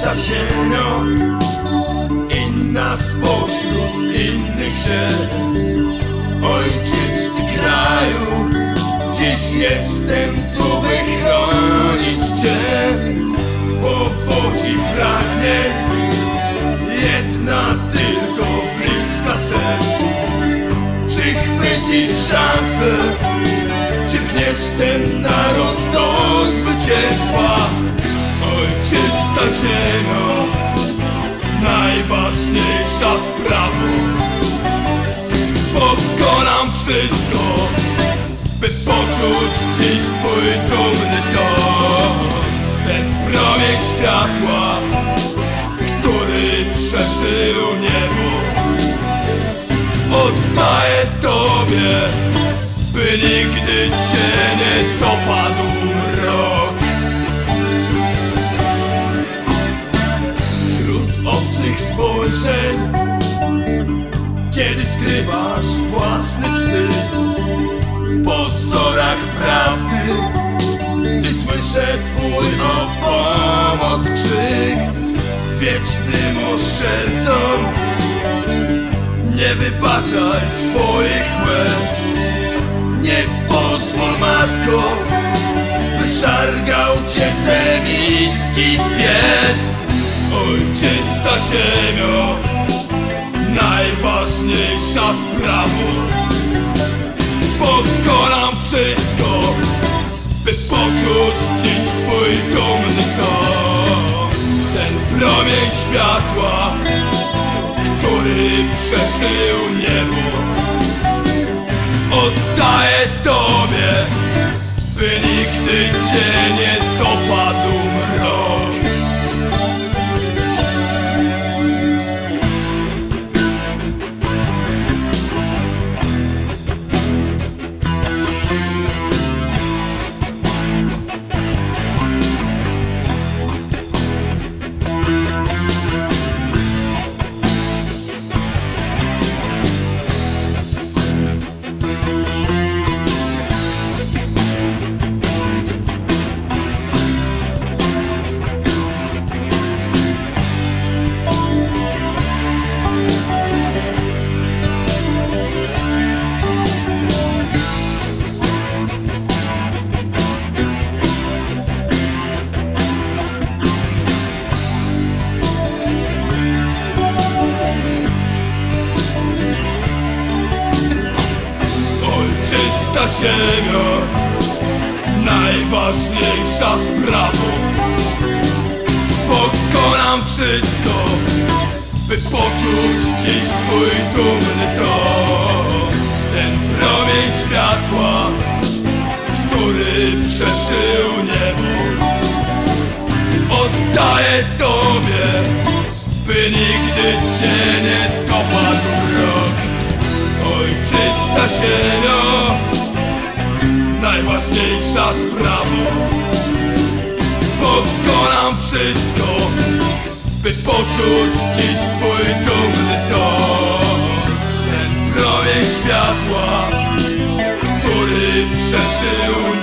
ziemio Inna spośród innych się. Ojczysty kraju. Dziś jestem tu, by chronić Cię. Powodzi pragnie Jedna tylko bliska sercu. Czy chwycisz szansę Czy pchniesz ten naród do Najważniejsza sprawa Pokonam wszystko By poczuć dziś twój dumny ton Ten promień światła Który przeszył niebo. Oddaję tobie By nigdy cię nie dopadł Kiedy skrywasz własny wstyd W pozorach prawdy Gdy słyszę twój o pomoc krzyk Wiecznym oszczercom Nie wybaczaj swoich łez. Nie pozwól matko By szargał cię semicki pies Ojczysta ziemio Najważniejsza sprawa. Pokonam wszystko By poczuć dziś twój dumny ton Ten promień światła Który przeszył niebo Oddaję tobie Ziemio Najważniejsza sprawa. Pokonam wszystko By poczuć dziś twój dumny ton Ten promień światła Który przeszył niebo Oddaję tobie By nigdy cię nie dopadł rok Ojczysta ziemio Najważniejsza sprawa Pokonam wszystko By poczuć dziś twój dumny ton Ten promień światła Który przeszył